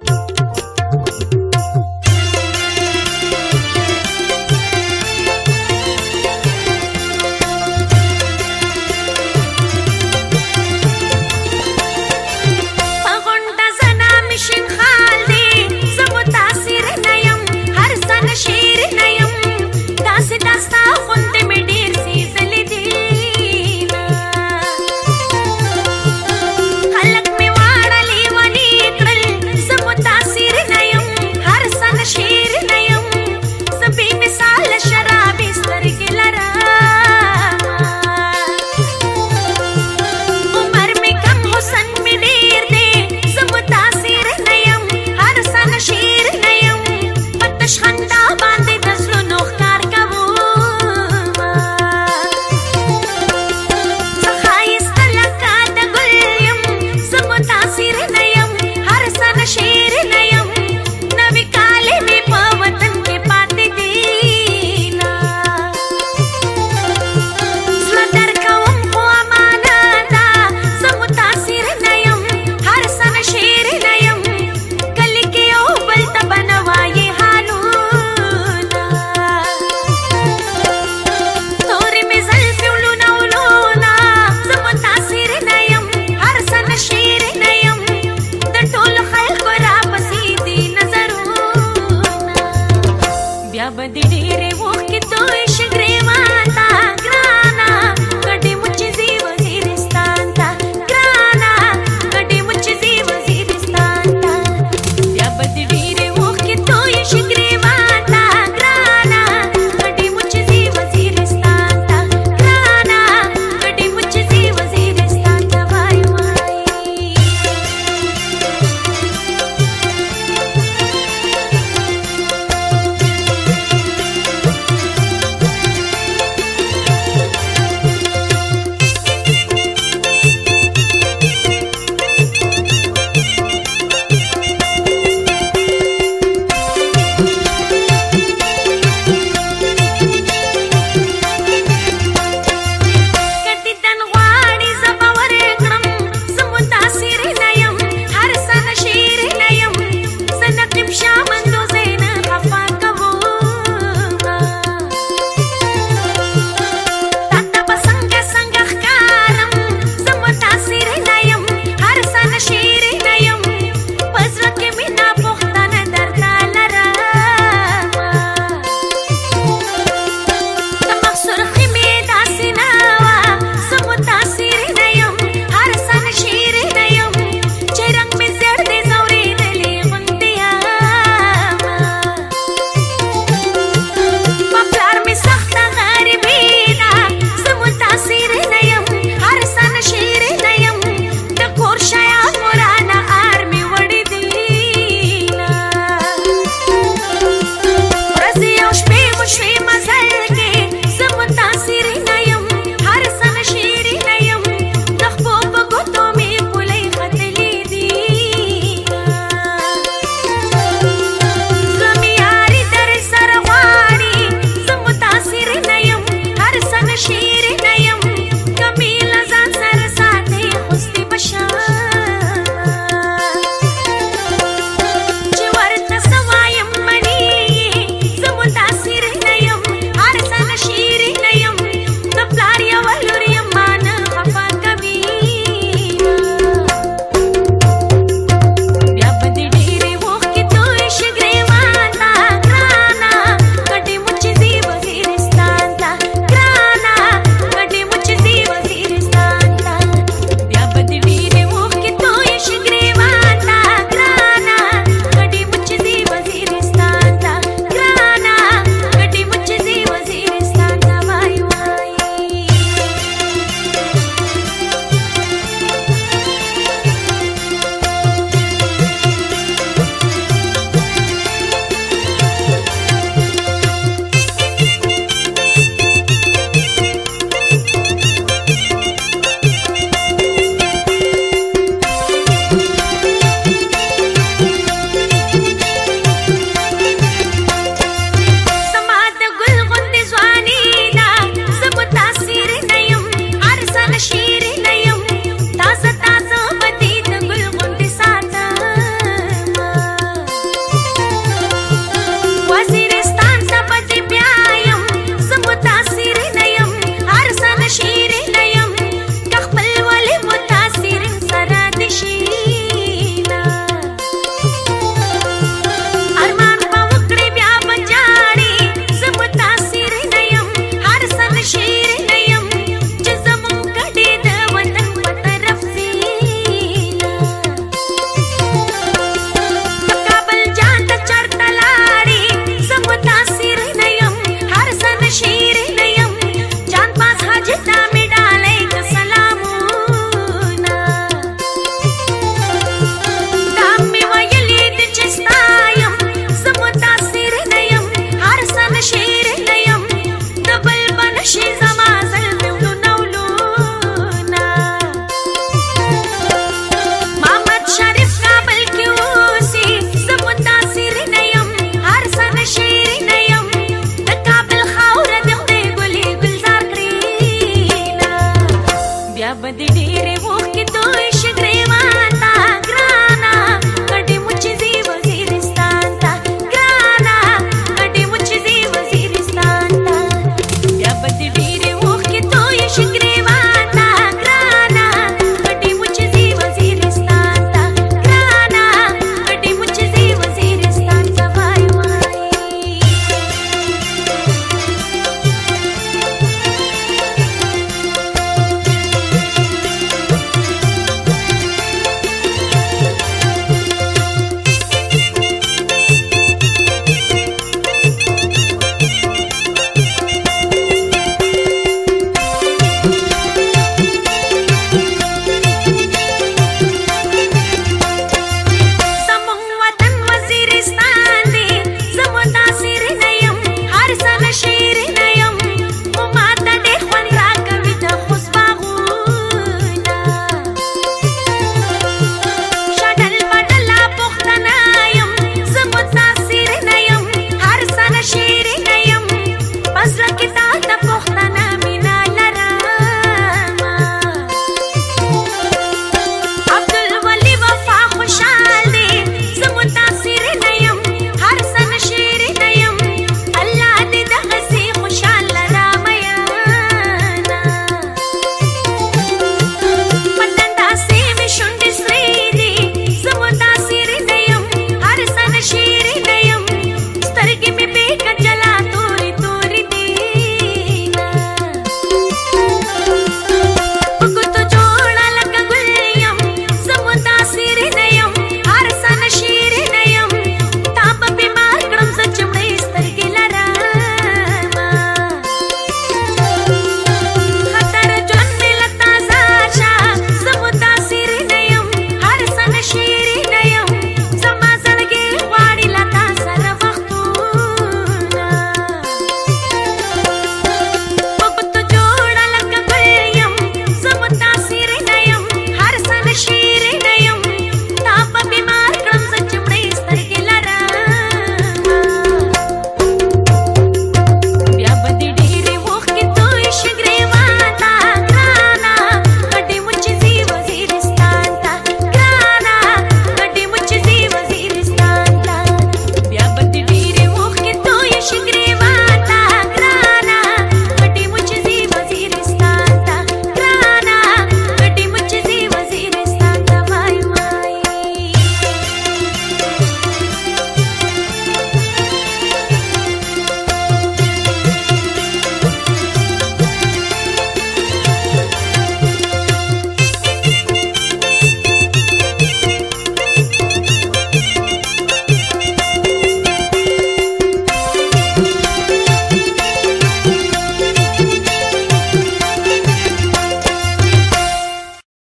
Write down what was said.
you